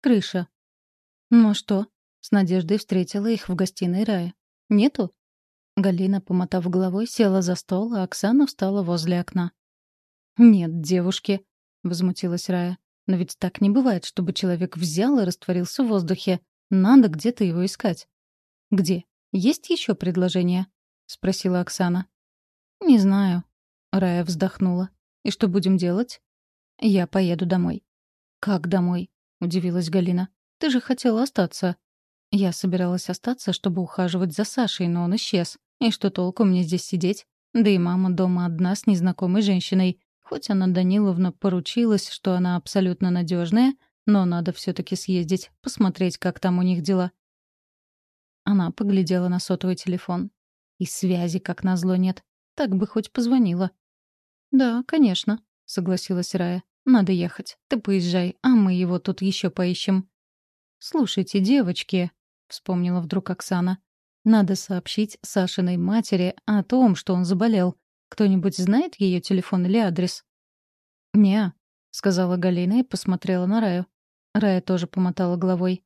крыша. «Ну что?» — с надеждой встретила их в гостиной Рая. «Нету?» Галина, помотав головой, села за стол, а Оксана встала возле окна. «Нет, девушки», — возмутилась Рая. «Но ведь так не бывает, чтобы человек взял и растворился в воздухе. Надо где-то его искать». «Где? Есть еще предложения?» — спросила Оксана. «Не знаю». Рая вздохнула. «И что будем делать?» «Я поеду домой». «Как домой?» — удивилась Галина. «Ты же хотела остаться». Я собиралась остаться, чтобы ухаживать за Сашей, но он исчез. И что толку мне здесь сидеть? Да и мама дома одна с незнакомой женщиной. Хоть Анна Даниловна поручилась, что она абсолютно надежная, но надо все таки съездить, посмотреть, как там у них дела. Она поглядела на сотовый телефон. И связи, как назло, нет. Так бы хоть позвонила. «Да, конечно», — согласилась Рая. «Надо ехать. Ты поезжай, а мы его тут еще поищем». «Слушайте, девочки», — вспомнила вдруг Оксана. «Надо сообщить Сашиной матери о том, что он заболел. Кто-нибудь знает ее телефон или адрес?» «Не», — сказала Галина и посмотрела на Раю. Рая тоже помотала головой.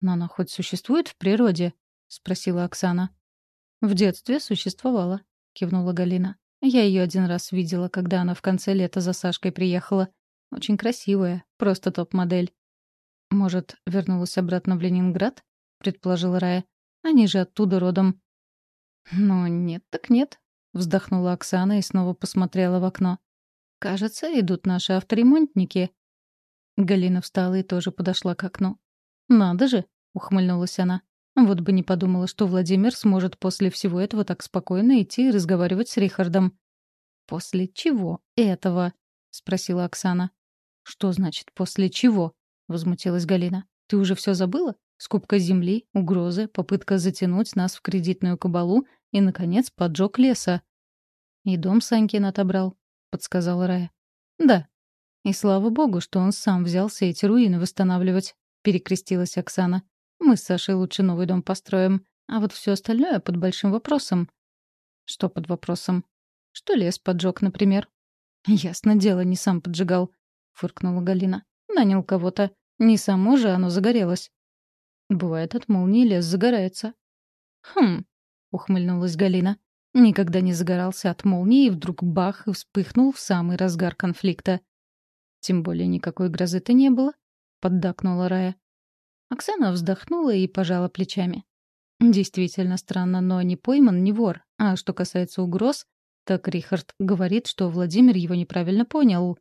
«Но она хоть существует в природе?» — спросила Оксана. «В детстве существовала», — кивнула Галина. «Я ее один раз видела, когда она в конце лета за Сашкой приехала. Очень красивая, просто топ-модель». «Может, вернулась обратно в Ленинград?» — предположила Рая. «Они же оттуда родом». «Ну, нет так нет», — вздохнула Оксана и снова посмотрела в окно. «Кажется, идут наши авторемонтники». Галина встала и тоже подошла к окну. «Надо же!» — ухмыльнулась она. «Вот бы не подумала, что Владимир сможет после всего этого так спокойно идти и разговаривать с Рихардом». «После чего этого?» — спросила Оксана. «Что значит «после чего»?» — возмутилась Галина. «Ты уже все забыла? Скупка земли, угрозы, попытка затянуть нас в кредитную кабалу и, наконец, поджог леса. «И дом Санькин отобрал», — подсказала Рая. «Да. И слава богу, что он сам взялся эти руины восстанавливать», — перекрестилась Оксана. «Мы с Сашей лучше новый дом построим, а вот все остальное под большим вопросом». «Что под вопросом?» «Что лес поджег, например?» «Ясно дело, не сам поджигал», — фыркнула Галина. «Нанял кого-то. Не само же оно загорелось». «Бывает, от молнии лес загорается». «Хм», ухмыльнулась Галина. Никогда не загорался от молнии, и вдруг бах и вспыхнул в самый разгар конфликта. Тем более никакой грозы-то не было, поддакнула Рая. Оксана вздохнула и пожала плечами. Действительно странно, но не пойман, не вор. А что касается угроз, так Рихард говорит, что Владимир его неправильно понял.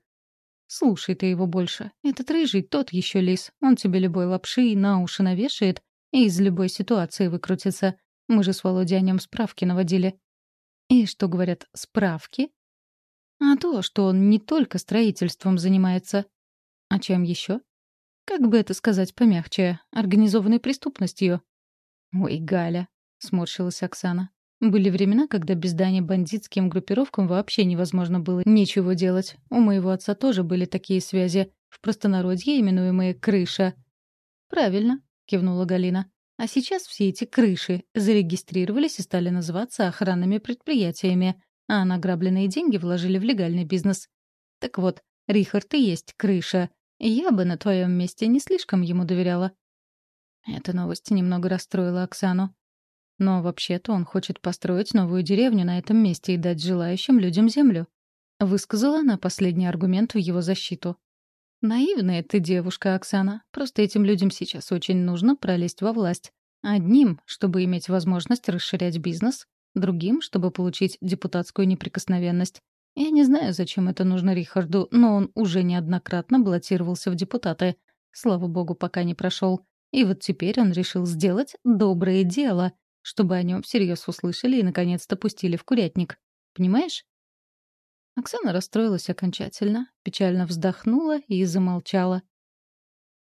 Слушай ты его больше. Этот рыжий тот еще лис. Он тебе любой лапши на уши навешает и из любой ситуации выкрутится. Мы же с Володей о нем справки наводили. И что говорят справки? А то, что он не только строительством занимается. А чем еще? Как бы это сказать помягче? Организованной преступностью. Ой, Галя, сморщилась Оксана. Были времена, когда без дания бандитским группировкам вообще невозможно было ничего делать. У моего отца тоже были такие связи, в простонародье именуемые «крыша». «Правильно», — кивнула Галина. А сейчас все эти крыши зарегистрировались и стали называться охранными предприятиями, а награбленные деньги вложили в легальный бизнес. Так вот, Рихард и есть крыша. Я бы на твоем месте не слишком ему доверяла. Эта новость немного расстроила Оксану. Но вообще-то он хочет построить новую деревню на этом месте и дать желающим людям землю. Высказала она последний аргумент в его защиту. Наивная ты девушка, Оксана. Просто этим людям сейчас очень нужно пролезть во власть. Одним, чтобы иметь возможность расширять бизнес, другим, чтобы получить депутатскую неприкосновенность. Я не знаю, зачем это нужно Рихарду, но он уже неоднократно баллотировался в депутаты. Слава богу, пока не прошел. И вот теперь он решил сделать доброе дело, чтобы о нем всерьез услышали и наконец-то пустили в курятник. Понимаешь? Оксана расстроилась окончательно, печально вздохнула и замолчала.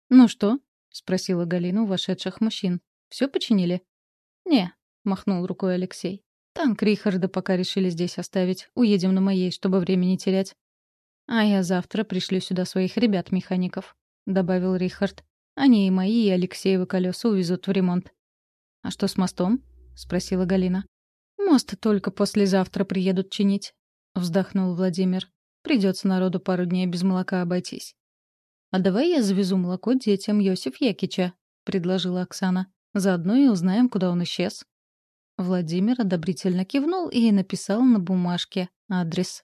«Ну что?» — спросила Галина у вошедших мужчин. «Все починили?» «Не», — махнул рукой Алексей. «Танк Рихарда пока решили здесь оставить. Уедем на моей, чтобы время не терять». «А я завтра пришлю сюда своих ребят-механиков», — добавил Рихард. «Они и мои, и Алексеевы колеса увезут в ремонт». «А что с мостом?» — спросила Галина. «Мост только послезавтра приедут чинить. — вздохнул Владимир. «Придется народу пару дней без молока обойтись». «А давай я завезу молоко детям Йосиф Якича», — предложила Оксана. «Заодно и узнаем, куда он исчез». Владимир одобрительно кивнул и написал на бумажке адрес.